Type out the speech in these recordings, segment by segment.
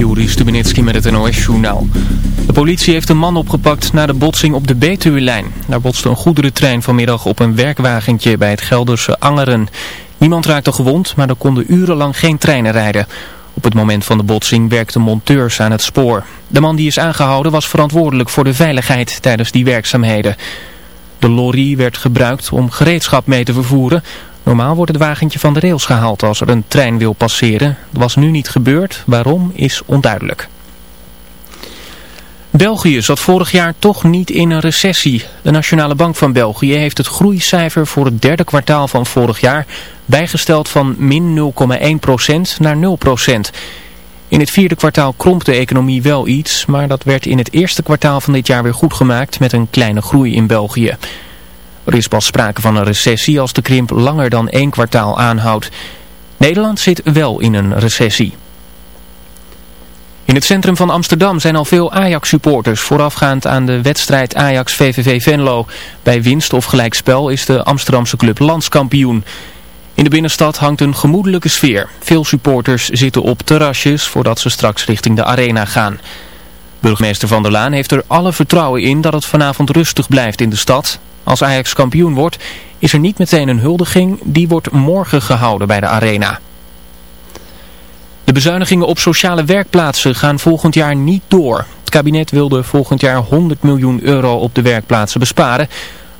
Juri Stubenitski met het NOS-journaal. De politie heeft een man opgepakt na de botsing op de Betuwe-lijn. Daar botste een goederentrein vanmiddag op een werkwagentje bij het Gelderse Angeren. Niemand raakte gewond, maar er konden urenlang geen treinen rijden. Op het moment van de botsing werkten monteurs aan het spoor. De man die is aangehouden was verantwoordelijk voor de veiligheid tijdens die werkzaamheden. De lorry werd gebruikt om gereedschap mee te vervoeren... Normaal wordt het wagentje van de rails gehaald als er een trein wil passeren. Dat was nu niet gebeurd. Waarom is onduidelijk. België zat vorig jaar toch niet in een recessie. De Nationale Bank van België heeft het groeicijfer voor het derde kwartaal van vorig jaar bijgesteld van min 0,1% naar 0%. In het vierde kwartaal kromp de economie wel iets, maar dat werd in het eerste kwartaal van dit jaar weer goed gemaakt met een kleine groei in België. Er is pas sprake van een recessie als de krimp langer dan één kwartaal aanhoudt. Nederland zit wel in een recessie. In het centrum van Amsterdam zijn al veel Ajax-supporters voorafgaand aan de wedstrijd Ajax-VVV Venlo. Bij winst of gelijkspel is de Amsterdamse club landskampioen. In de binnenstad hangt een gemoedelijke sfeer. Veel supporters zitten op terrasjes voordat ze straks richting de arena gaan. Burgemeester Van der Laan heeft er alle vertrouwen in dat het vanavond rustig blijft in de stad. Als Ajax kampioen wordt, is er niet meteen een huldiging. Die wordt morgen gehouden bij de Arena. De bezuinigingen op sociale werkplaatsen gaan volgend jaar niet door. Het kabinet wilde volgend jaar 100 miljoen euro op de werkplaatsen besparen.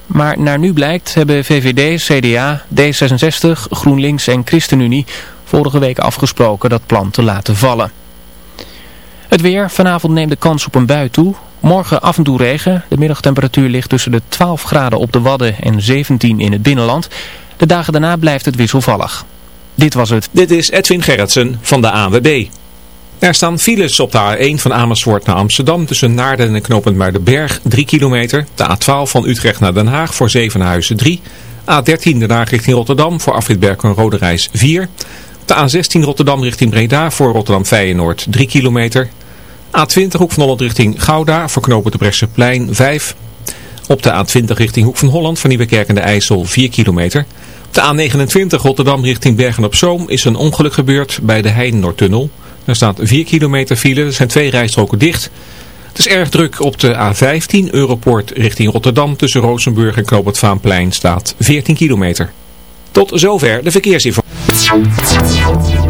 Maar naar nu blijkt hebben VVD, CDA, D66, GroenLinks en ChristenUnie vorige week afgesproken dat plan te laten vallen. Het weer. Vanavond neemt de kans op een bui toe. Morgen af en toe regen. De middagtemperatuur ligt tussen de 12 graden op de Wadden en 17 in het binnenland. De dagen daarna blijft het wisselvallig. Dit was het. Dit is Edwin Gerritsen van de ANWB. Er staan files op de A1 van Amersfoort naar Amsterdam tussen Naarden en Knopend Muidenberg 3 kilometer. De A12 van Utrecht naar Den Haag voor Zevenhuizen 3. A13 Den Haag richting Rotterdam voor Afritberg en Rode Reis 4. De A16 Rotterdam richting Breda voor Rotterdam Feyenoord 3 kilometer. A20 Hoek van Holland richting Gouda voor knopen de plein 5. Op de A20 richting Hoek van Holland van Nieuwekerk en de IJssel 4 kilometer. Op de A29 Rotterdam richting Bergen-op-Zoom is een ongeluk gebeurd bij de Heijn-Noordtunnel. Er staat 4 kilometer file, er zijn twee rijstroken dicht. Het is erg druk op de A15 Europoort richting Rotterdam tussen Rozenburg en Knoop Vaanplein staat 14 kilometer. Tot zover de verkeersinformatie.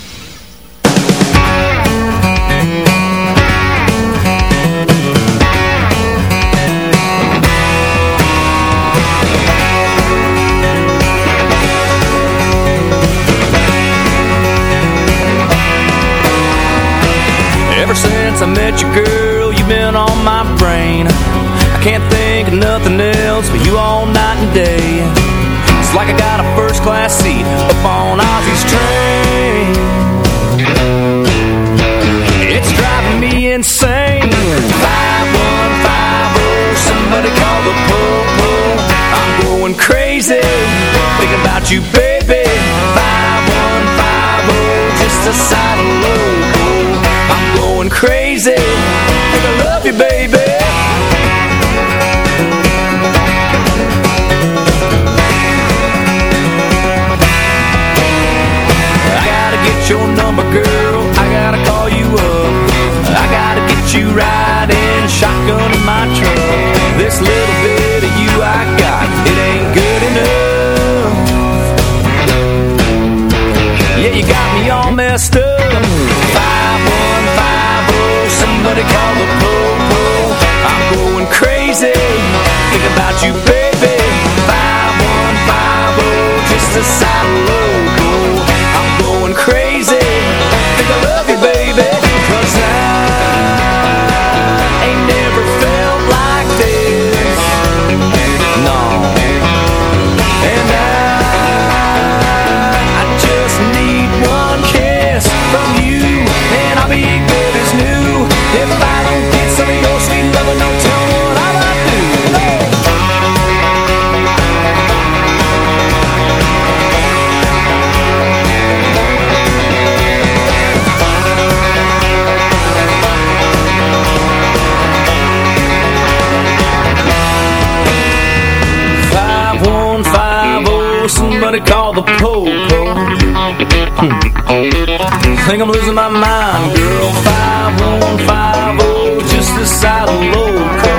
I met you, girl, you've been on my brain. I can't think of nothing else but you all night and day. It's like I got a first class seat up on Ozzy's train. It's driving me insane. 5150, somebody call the pull pull. I'm going crazy, thinking about you, baby. 5150, just a side of low. I'm going crazy. Think I love you, baby. I gotta get your number, girl. I gotta call you up. I gotta get you riding shotgun in my truck. This little bit of you I got, it ain't good enough. Yeah, you got me all messed up. 5150, somebody call the po-po. I'm going crazy. Think about you, baby. 5150, just a side logo. I'm going crazy. Think I love you, baby. Cause I the po-po. Hmm. Think I'm losing my mind, girl. Five one five oh, just a side of loco.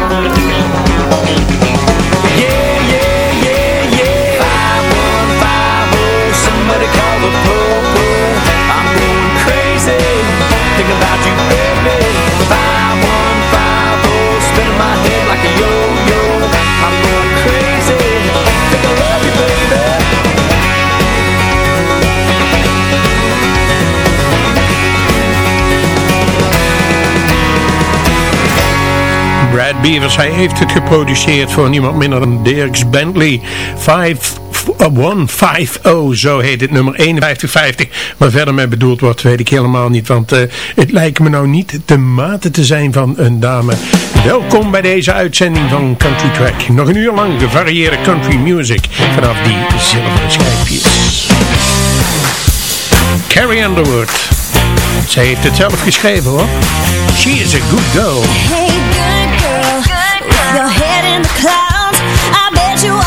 Brad Beavers, hij heeft het geproduceerd voor niemand minder dan Dirks Bentley. 5150, zo heet het nummer 5150. Maar verder mee bedoeld wordt, weet ik helemaal niet. Want eh, het lijkt me nou niet de mate te zijn van een dame. Welkom bij deze uitzending van Country Track. Nog een uur lang gevarieerde country music vanaf die zilveren schijfjes. Carrie Underwood. Zij heeft het zelf geschreven hoor. She is a good girl. beijo.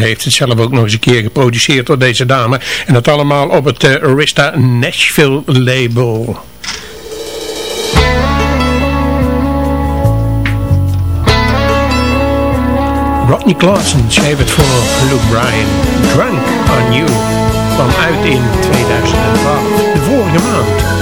Heeft het zelf ook nog eens een keer geproduceerd door deze dame. En dat allemaal op het eh, Arista Nashville label. Rodney Clausen schreef het voor Luke Bryan. Drunk on You kwam uit in 2012, de vorige maand.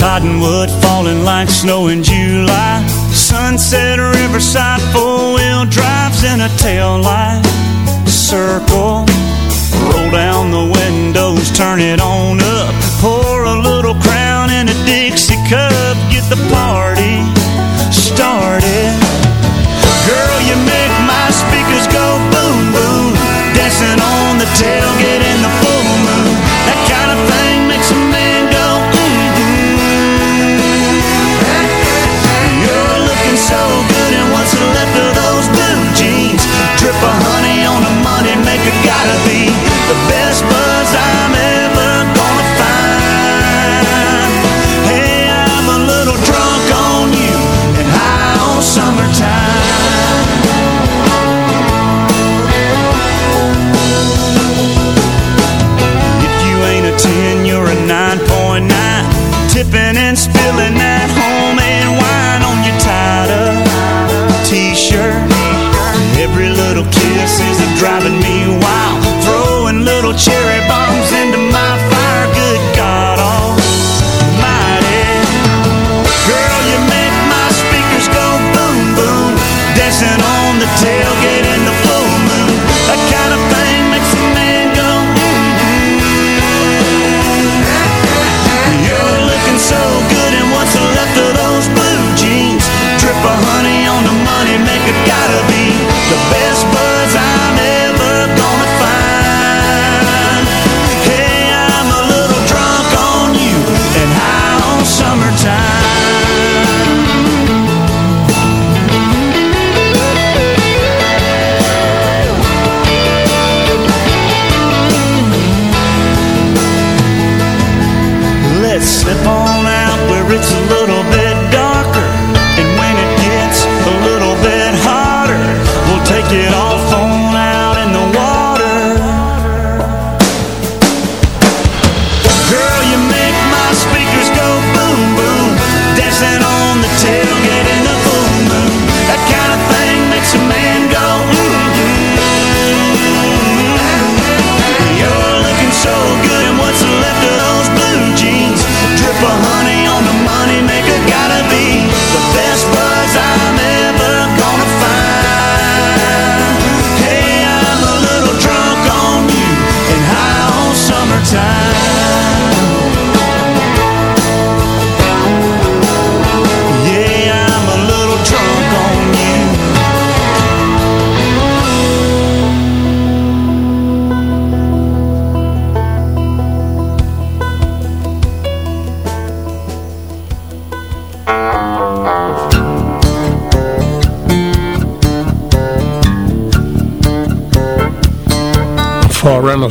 Cottonwood falling like snow in July. Sunset Riverside, four-wheel drives in a tail light circle. Roll down the windows, turn it on up gotta be the best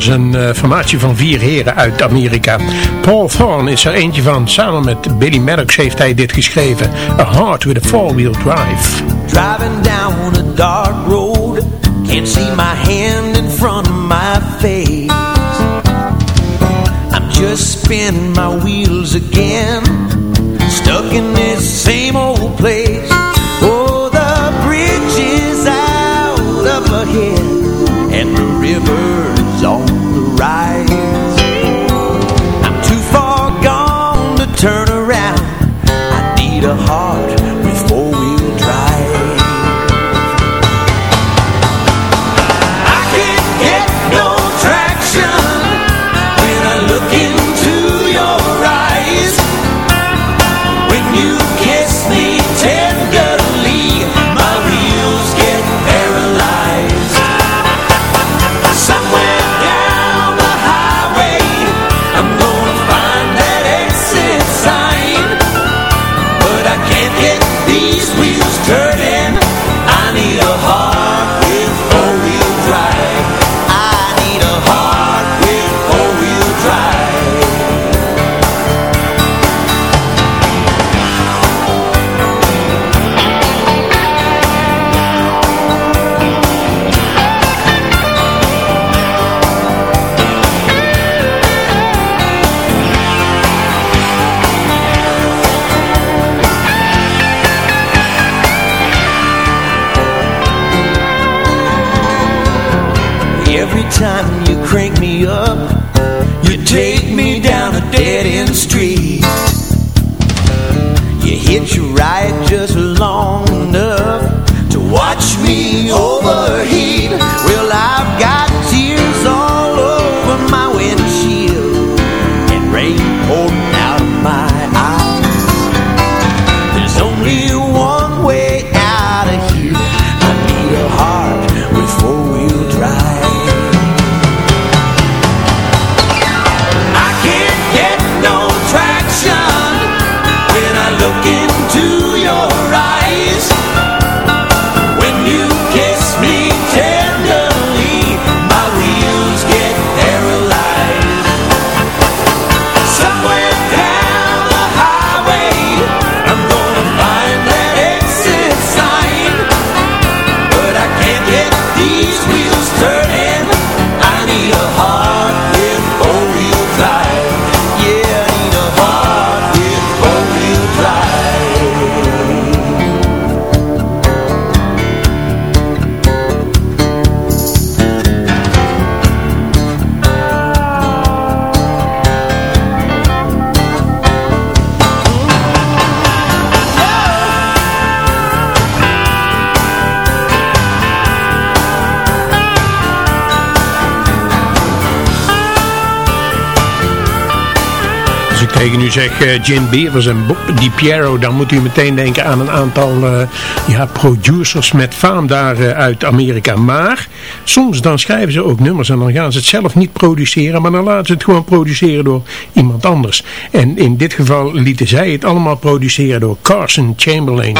Een uh, formatie van vier heren uit Amerika. Paul Thorne is er eentje van. Samen met Billy Maddox heeft hij dit geschreven. A Heart with a Four-Wheel Drive. Driving down a dark road. Can't see my hand in front of my face. I'm just spinning my wheels again. Stuck in this same old place. Oh, the bridge is out of here And river zeg eh, Jim Beavers en Bob Di Piero, dan moet u meteen denken aan een aantal eh, ja, producers met faam daar eh, uit Amerika. Maar soms dan schrijven ze ook nummers en dan gaan ze het zelf niet produceren, maar dan laten ze het gewoon produceren door iemand anders. En in dit geval lieten zij het allemaal produceren door Carson Chamberlain.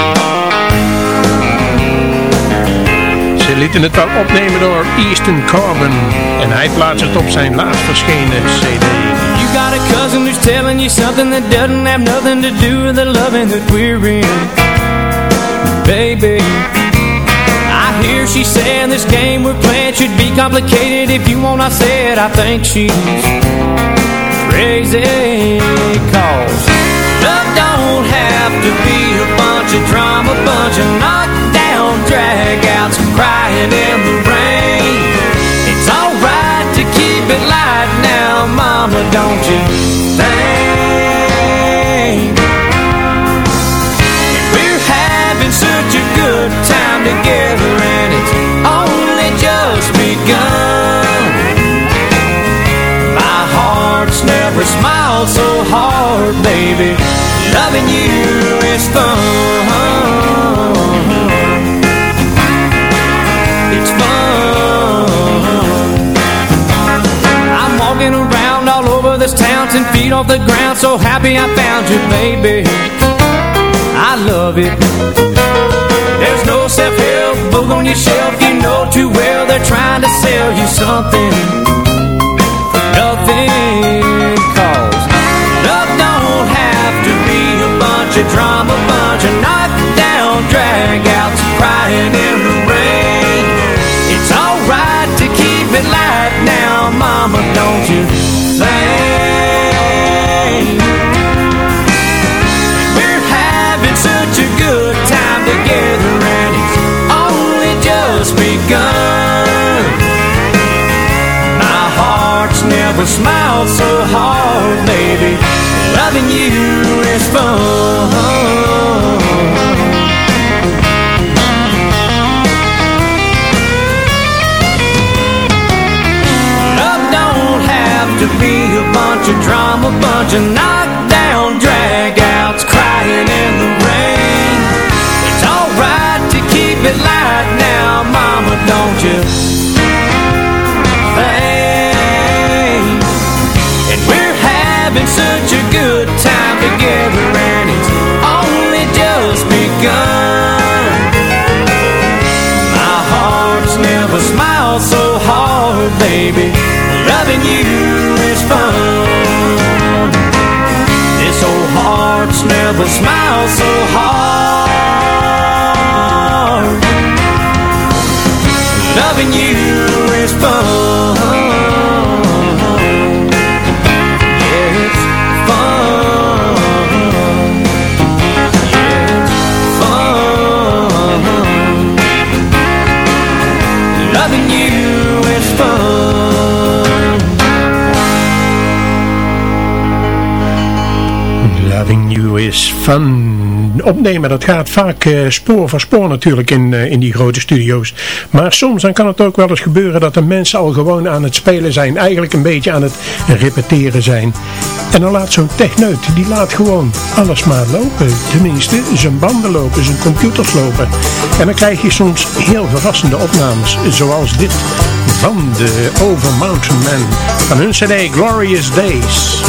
Ze lieten het wel opnemen door Easton Carbon en hij plaatst het op zijn laatst verschenen cd. A cousin who's telling you something that doesn't have nothing to do with the loving that we're in. Baby, I hear she saying this game we're playing should be complicated. If you want, I said I think she's crazy. Cause love don't have to be a bunch of drama, bunch of knockdown dragouts crying in the rain. Mama, don't you think? We're having such a good time together and it's only just begun. My heart's never smiled so hard, baby. Loving you is fun. Ten feet off the ground, so happy I found you, baby. I love it. There's no self-help book on your shelf, you know too well they're trying to sell you something smiled so hard, baby. Loving you is fun. Love don't have to be a bunch of drama, bunch of knockdown such a good time together and it's only just begun. My heart's never smiled so hard, baby. Loving you is fun. This old heart's never smiled so hard. Opnemen, dat gaat vaak uh, spoor voor spoor natuurlijk in, uh, in die grote studio's. Maar soms dan kan het ook wel eens gebeuren dat de mensen al gewoon aan het spelen zijn. Eigenlijk een beetje aan het repeteren zijn. En dan laat zo'n techneut, die laat gewoon alles maar lopen. Tenminste, zijn banden lopen, zijn computers lopen. En dan krijg je soms heel verrassende opnames. Zoals dit van de Over Mountain Man. Van hun cd Glorious Days.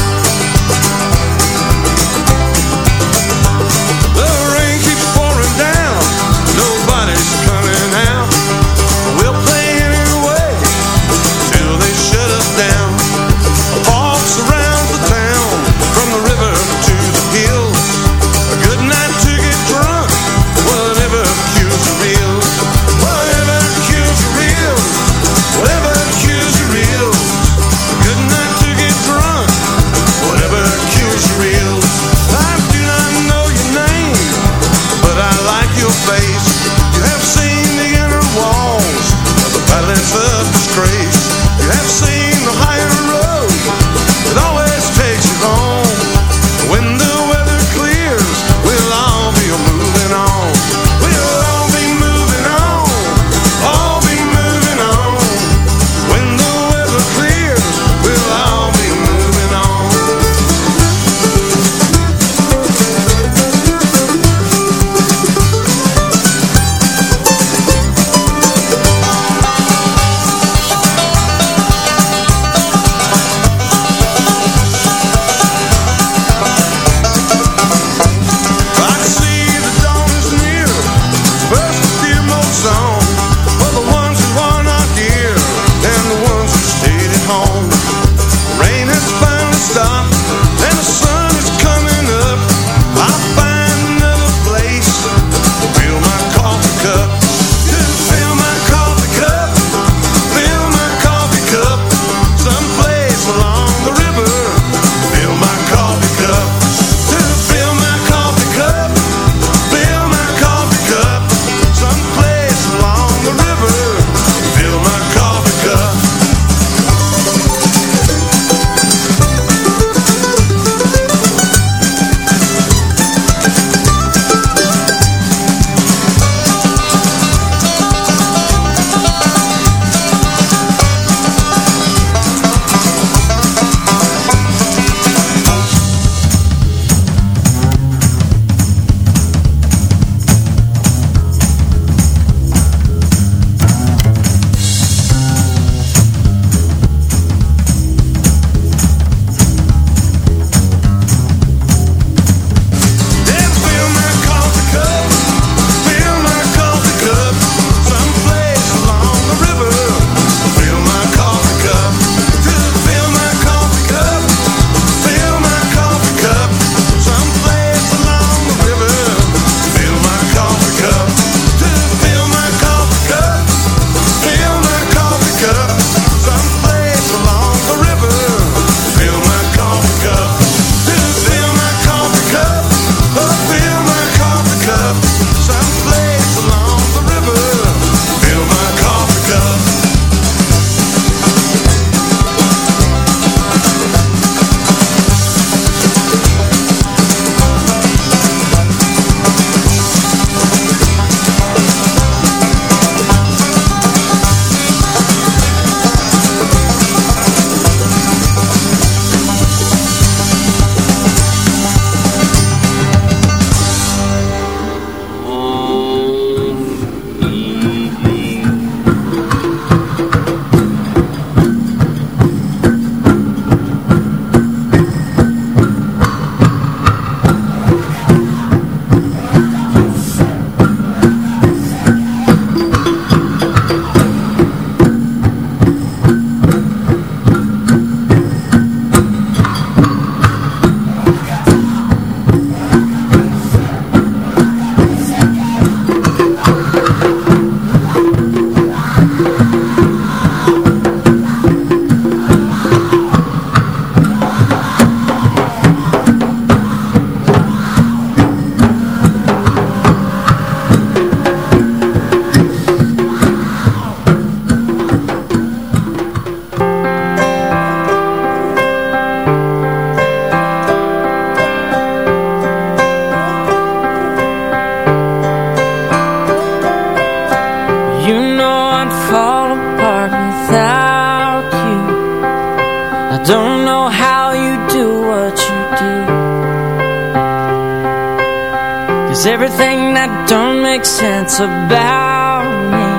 Everything that don't make sense about me.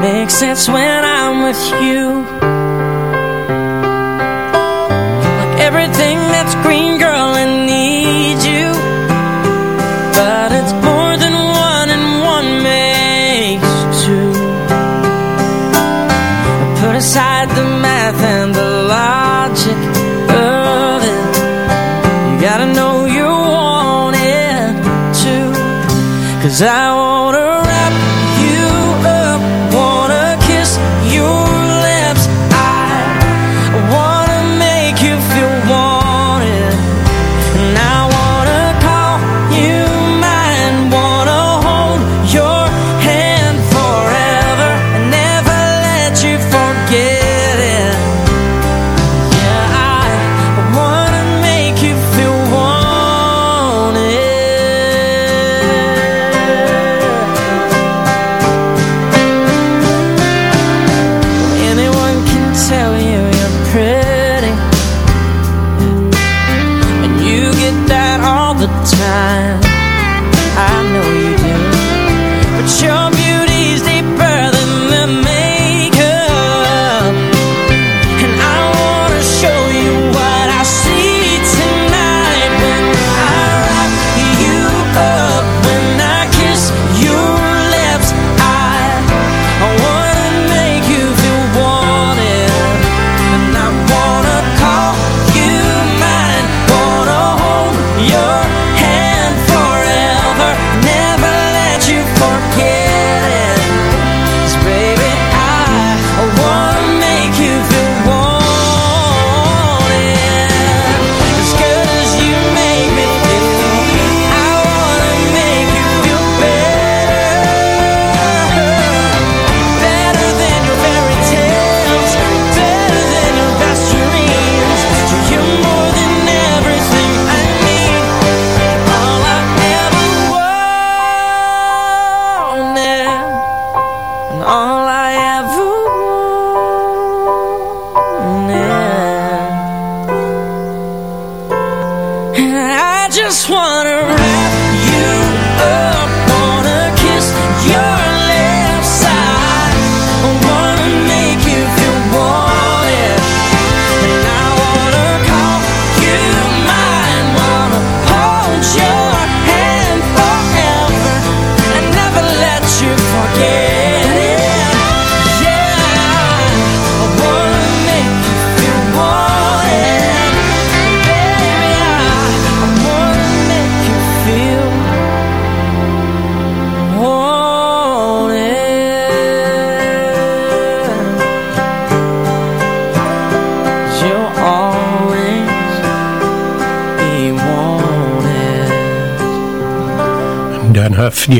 Makes sense when I'm with you. Like everything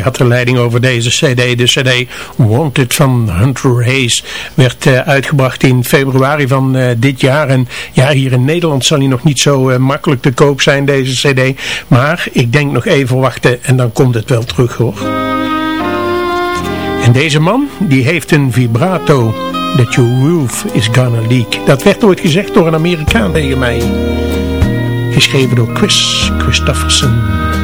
had de leiding over deze cd. De cd Wanted van Hunter Hayes werd eh, uitgebracht in februari van eh, dit jaar. En ja, hier in Nederland zal hij nog niet zo eh, makkelijk te koop zijn, deze cd. Maar ik denk nog even wachten en dan komt het wel terug hoor. En deze man, die heeft een vibrato. That your roof is gonna leak. Dat werd ooit gezegd door een Amerikaan tegen mij. Geschreven door Chris Christofferson.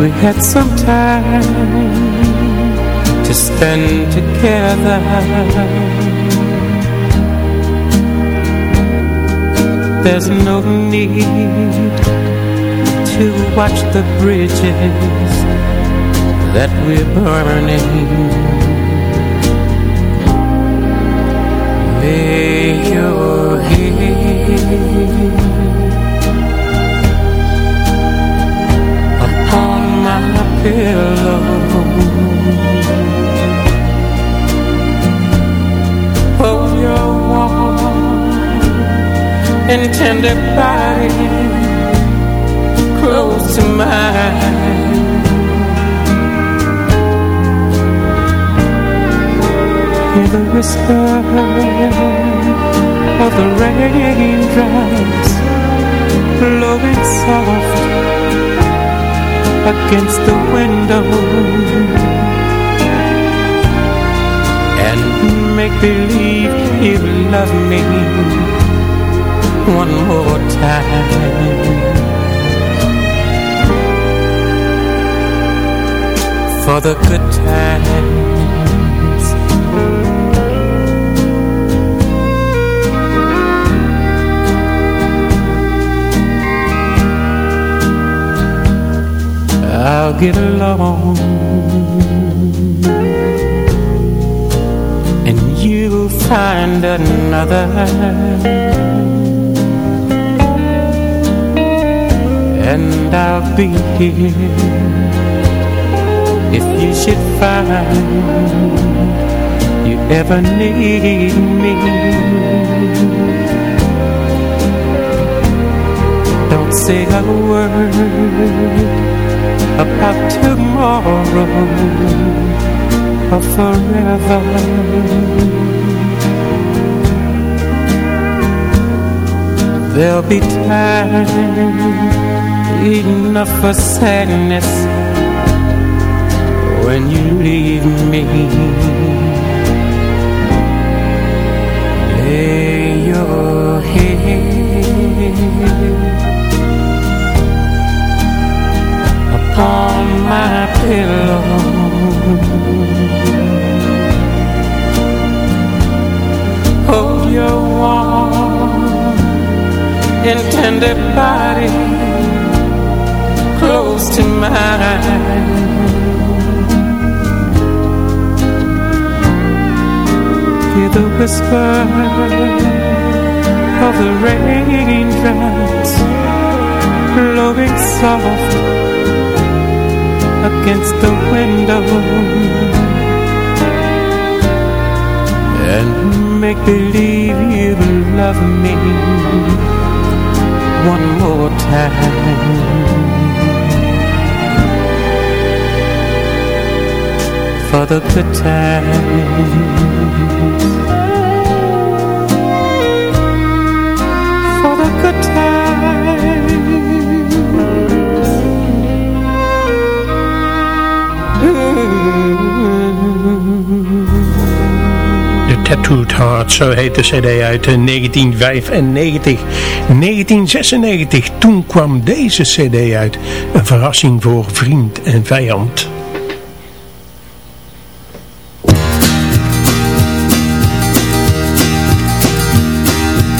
we had some time to spend together. There's no need to watch the bridges that we're burning. Lay your pillow. Oh, your warm and tender body close to mine. Hear the whisper of the raindrops blowing soft against the window and make believe you love me one more time. For the good times I'll get along. And you'll find another. And I'll be here If you should find You ever need me. Don't say a word about tomorrow or forever. There'll be time enough for sadness when you leave me. Lay your head upon my pillow. Hold your warm and tender body close to mine. Hear the whisper of the raindrops blowing soft against the window. And make believe you love me one more time. For the good times Zo heet de cd uit 1995. 1996, toen kwam deze cd uit. Een verrassing voor vriend en vijand.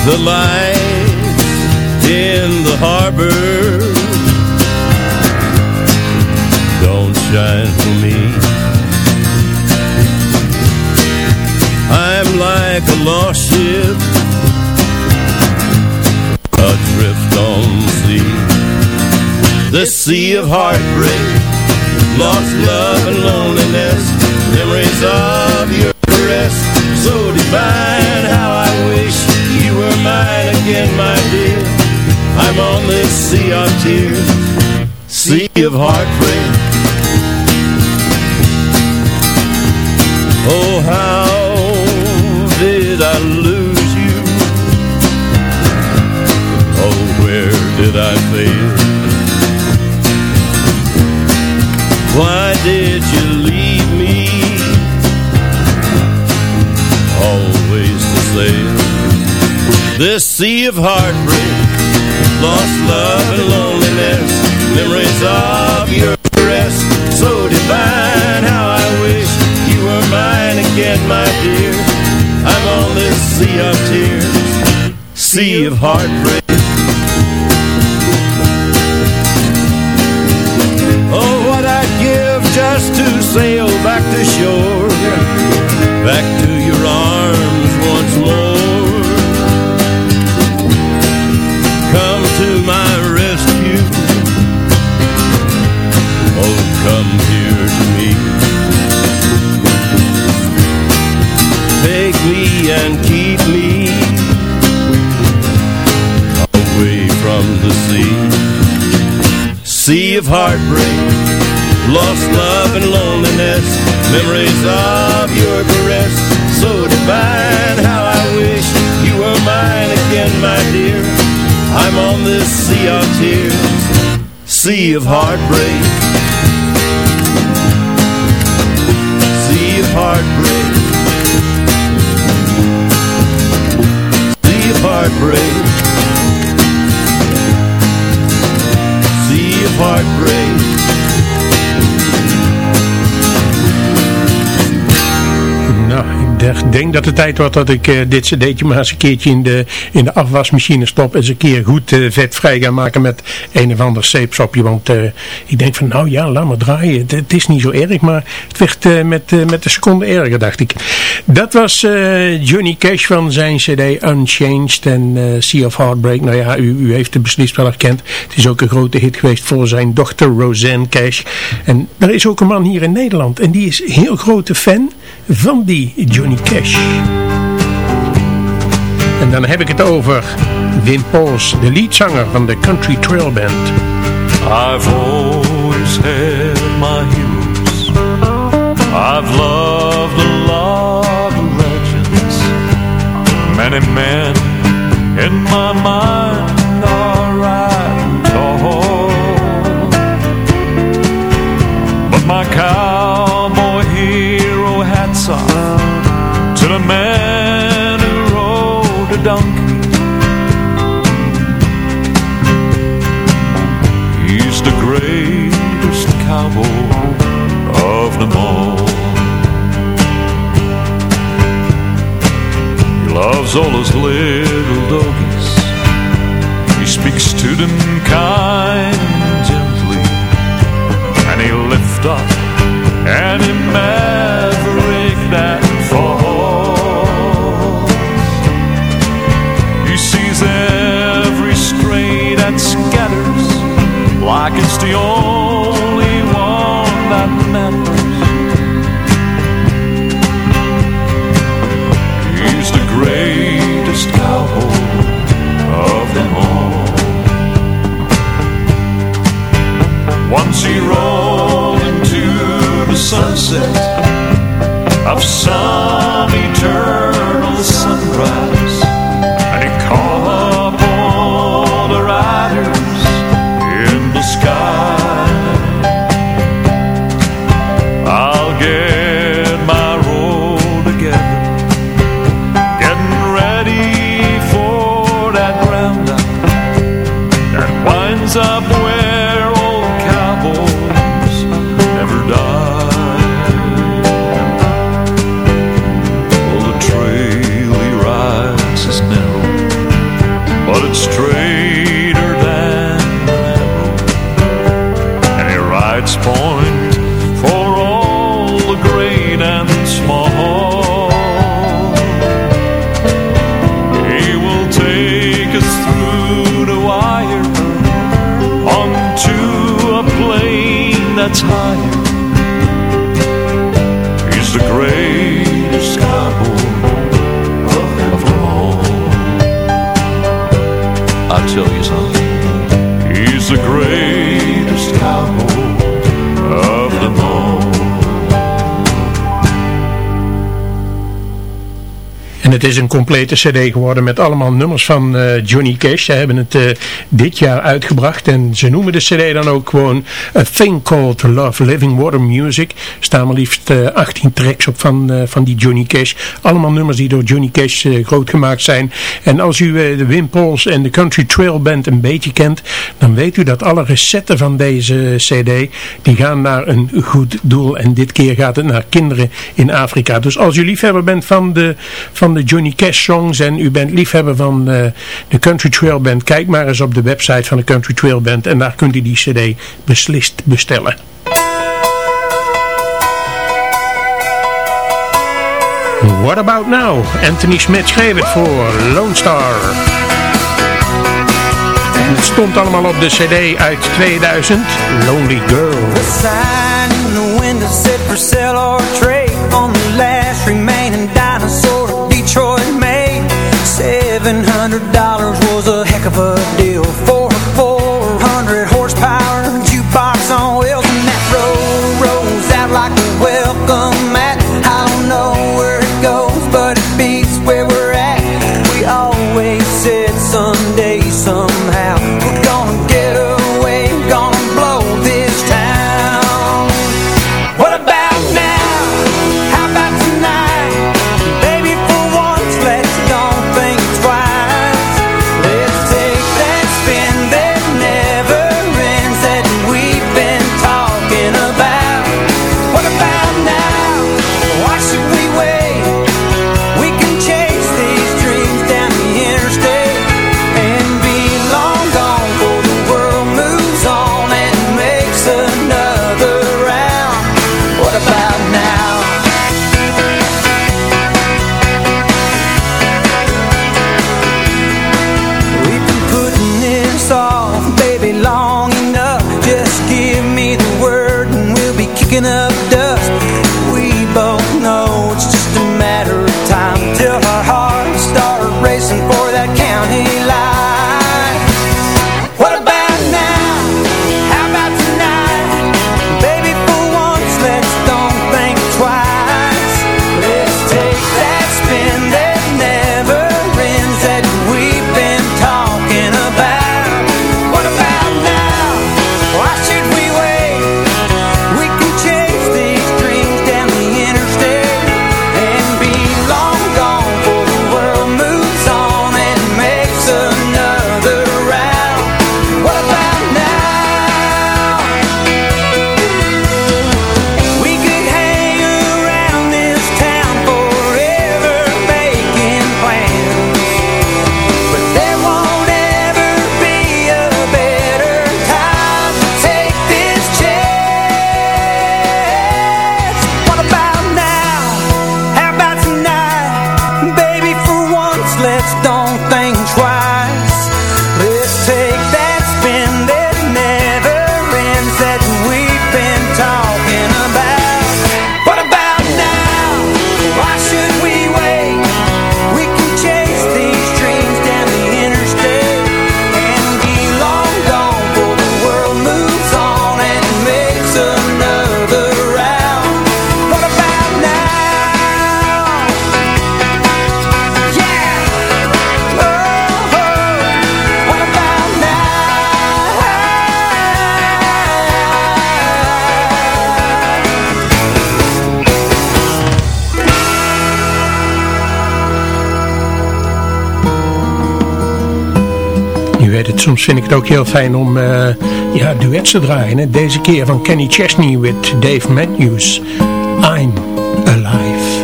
The lights in the harbor heartbreak, lost love and loneliness, memories of your caress, so divine. How I wish you were mine again, my dear. I'm on this sea of tears, sea of heartbreak. Did you leave me? Always to sail this sea of heartbreak, lost love and loneliness, memories of your caress, so divine. How I wish you were mine again, my dear. I'm on this sea of tears, sea of heartbreak. Just to sail back to shore, back to your arms once more. Come to my rescue. Oh, come here to me. Take me and keep me away from the sea. Sea of heartbreak, lost love and loneliness, memories of your caress, so divine. How I wish you were mine again, my dear. I'm on this sea of tears, sea of heartbreak. Sea of heartbreak. Sea of heartbreak. Sea of heartbreak. Nou, ik denk dat het tijd wordt dat ik eh, dit cd'tje maar eens een keertje in de, in de afwasmachine stop. En eens een keer goed eh, vet vrij gaan maken met een of ander zeepsopje. Want eh, ik denk van nou ja, laat maar draaien. Het, is niet zo erg, maar het werd eh, met, eh, met de seconde erger, dacht ik. Dat was eh, Johnny Cash van zijn cd Unchanged en eh, Sea of Heartbreak. Nou ja, u, u heeft het beslist wel herkend. Het is ook een grote hit geweest voor zijn dochter Roseanne Cash. En er is ook een man hier in Nederland. En die is heel grote fan van die Johnny Cash. En dan heb ik het over Wim Pauls, de leadzanger van de Country Trail Band. I've always had my heroes. I've loved a lot of legends. Many men in my mind All his little doggies. He speaks to them kind and gently. And he lifts up any maverick that falls. He sees every stray that scatters like it's the only one that matters. Sunset of some eternal sunrise, het is een complete cd geworden met allemaal nummers van eh, Johnny Cash. Ze hebben het eh, dit jaar uitgebracht en ze noemen de cd dan ook gewoon A Thing Called Love Living Water Music. Staan maar liefst eh, 18 tracks op van, eh, van die Johnny Cash. Allemaal nummers die door Johnny Cash eh, groot gemaakt zijn. En als u eh, de Wim en de Country Trail Band een beetje kent, dan weet u dat alle recetten van deze cd, die gaan naar een goed doel. En dit keer gaat het naar kinderen in Afrika. Dus als u liefhebber bent van de, van de Johnny Cash songs en u bent liefhebber van eh, de Country Trail Band, kijk maar eens op de website van de Country Trail Band en daar kunt u die cd beslist bestellen. What About Now? Anthony Smith schreef het voor Lone Star. En het stond allemaal op de cd uit 2000, Lonely Girl. Soms vind ik het ook heel fijn om uh, ja, duets te draaien. Hè. Deze keer van Kenny Chesney with Dave Matthews. I'm Alive.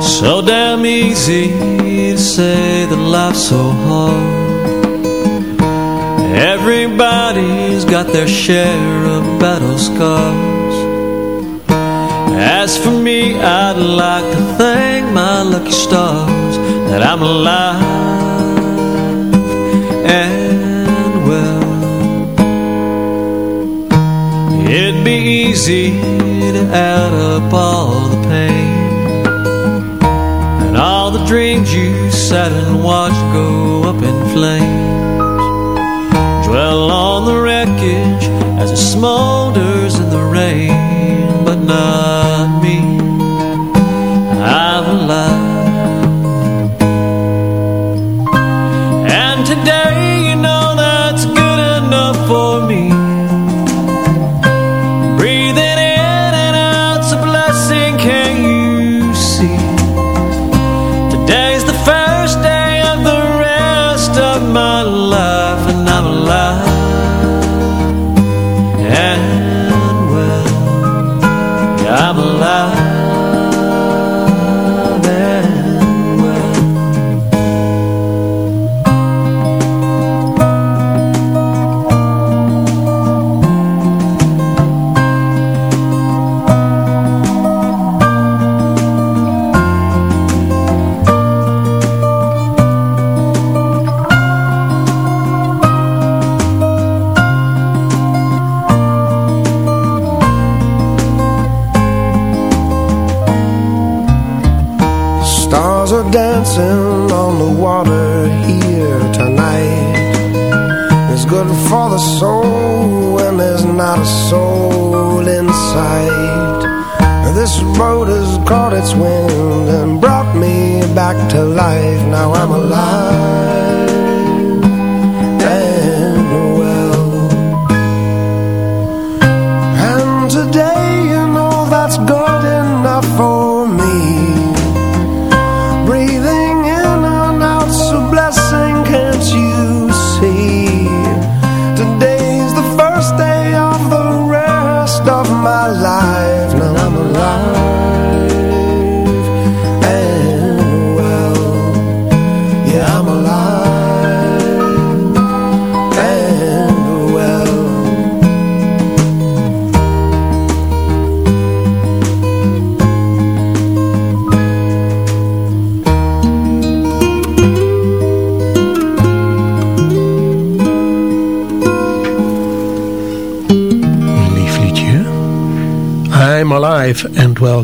So damn easy to say that life's so hard Everybody's got their share of battle scars As for me, I'd like to thank my lucky stars That I'm alive easy to add up all the pain. And all the dreams you sat and watched go up in flames. Dwell on the wreckage as it smolders today, you know, that's good enough for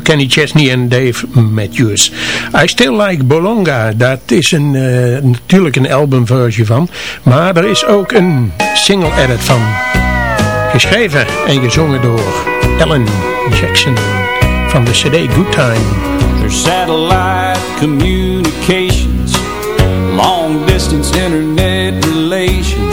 Kenny Chesney en Dave Matthews. I Still Like Bolonga. Dat is een, eh, natuurlijk een albumversie van. Maar er is ook een single edit van. Geschreven en gezongen door Alan Jackson van de CD Good Time. There's satellite communications, long distance internet relations.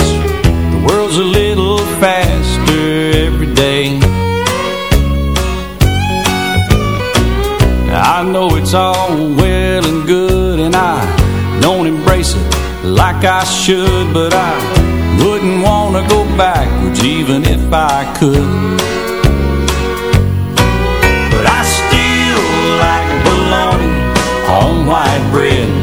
It's all well and good, and I don't embrace it like I should, but I wouldn't want to go backwards even if I could. But I still like bologna on white bread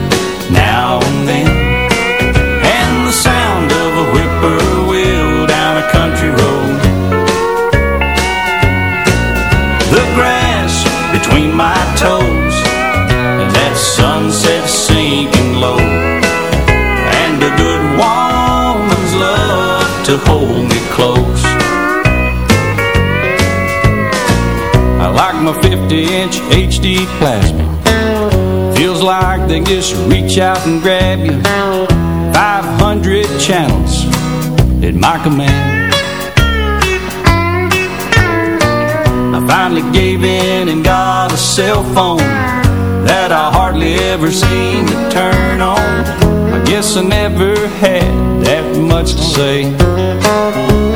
to hold me close. I like my 50-inch HD plasma. Feels like they just reach out and grab you. 500 channels at my command. I finally gave in and got a cell phone that I hardly ever seem to turn on. Guess I never had that much to say.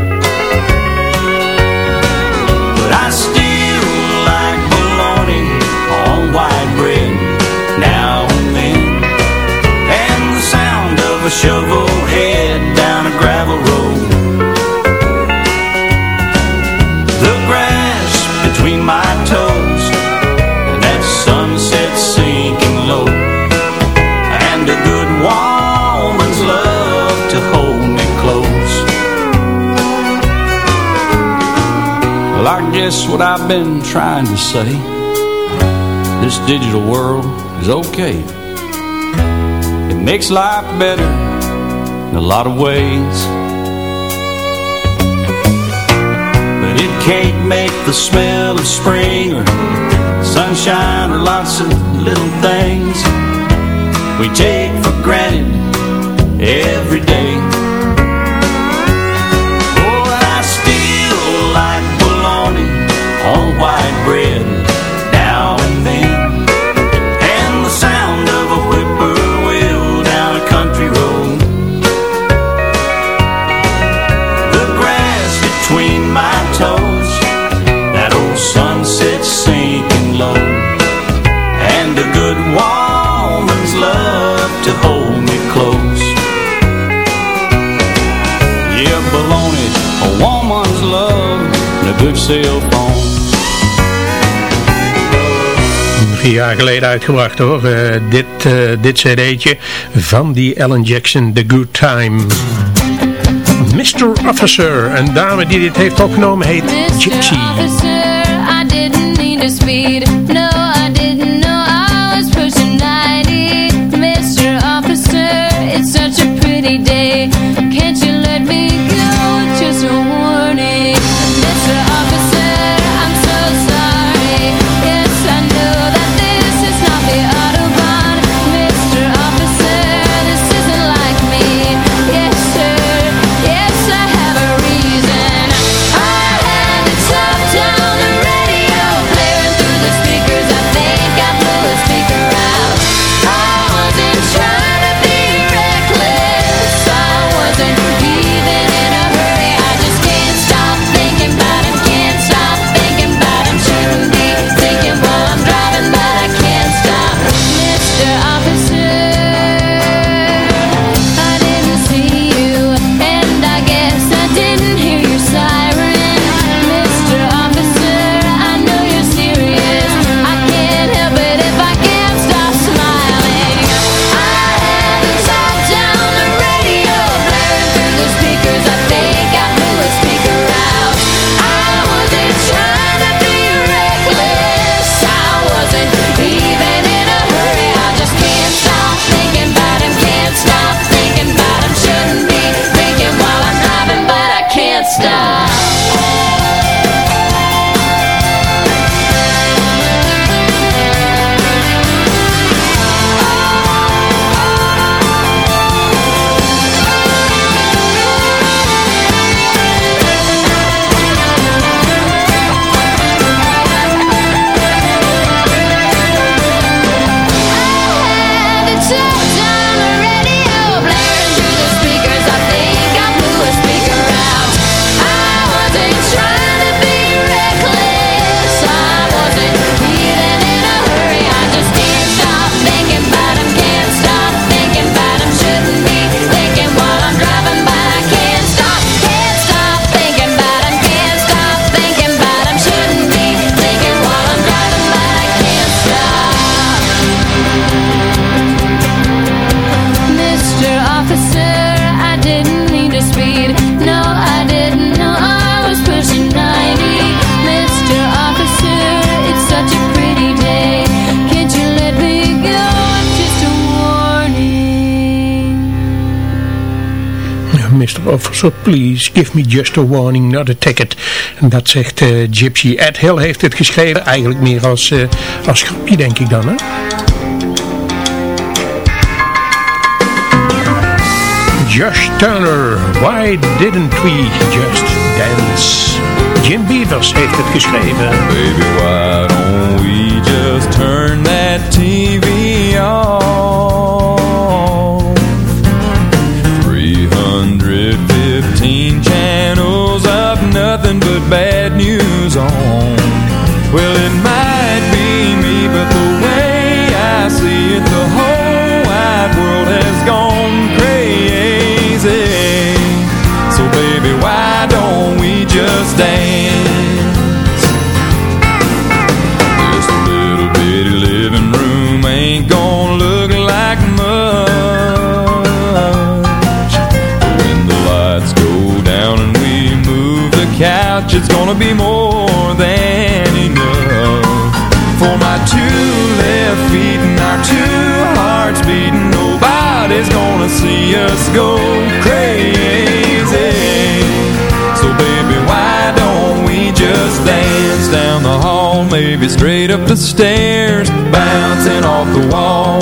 Shovel head down a gravel road. The grass between my toes and that sunset sinking low. And a good woman's love to hold me close. Well, I guess what I've been trying to say This digital world is okay makes life better in a lot of ways. But it can't make the smell of spring Or sunshine or lots of little things We take for granted every day. Oh, I still like bologna on white bread cell phone. Vier jaar geleden uitgebracht hoor, eh, dit, eh, dit cd'tje van die Alan Jackson, The Good Time. Mr. Officer, een dame die dit heeft opgenomen heet Gypsy. Officer, I didn't mean to speed. So please give me just a warning, not a ticket. En dat zegt uh, Gypsy. Ed Hill heeft het geschreven, eigenlijk meer als, uh, als grapje denk ik dan hè. Josh Turner, why didn't we just dance? Jim Beavers heeft het geschreven. Baby, why don't we just turn that TV off? Maybe straight up the stairs, bouncing off the wall,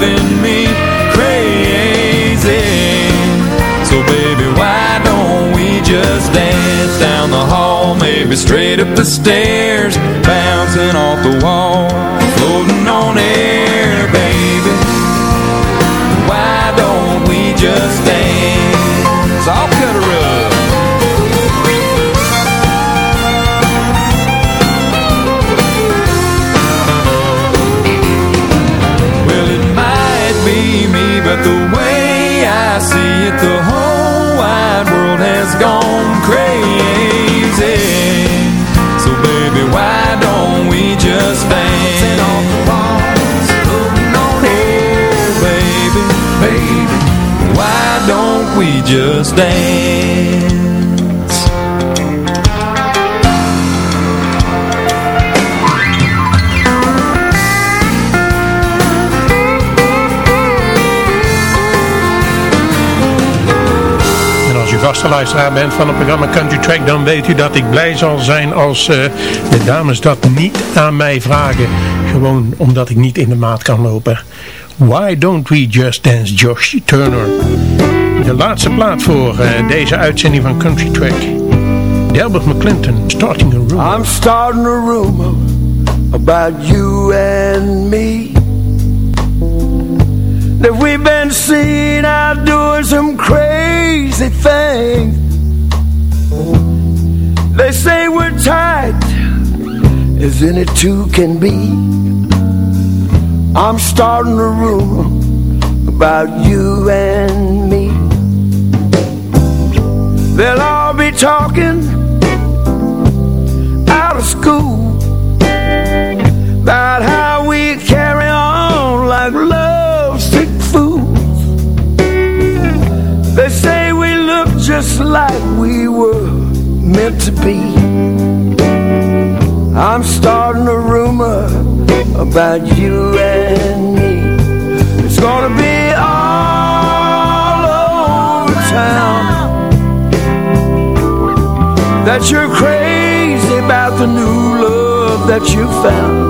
driving me crazy. So baby, why don't we just dance down the hall, maybe straight up the stairs, bouncing off the wall, floating on air, has gone crazy. So baby, why don't we just dance? on the walls, floating on air, oh, baby, baby. Why don't we just dance? Vaste luisteraar bent van het programma Country Track, dan weet u dat ik blij zal zijn als eh, de dames dat niet aan mij vragen. Gewoon omdat ik niet in de maat kan lopen. Why don't we just dance Josh Turner? De laatste plaat voor eh, deze uitzending van Country Track. Delbert McClinton, Starting a Rumor. I'm starting a rumor about you and me. That we've been seen out doing some crazy things. They say we're tight as any two can be. I'm starting a rumor about you and me. They'll all be talking out of school about how just like we were meant to be. I'm starting a rumor about you and me. It's gonna be all over town that you're crazy about the new love that you found.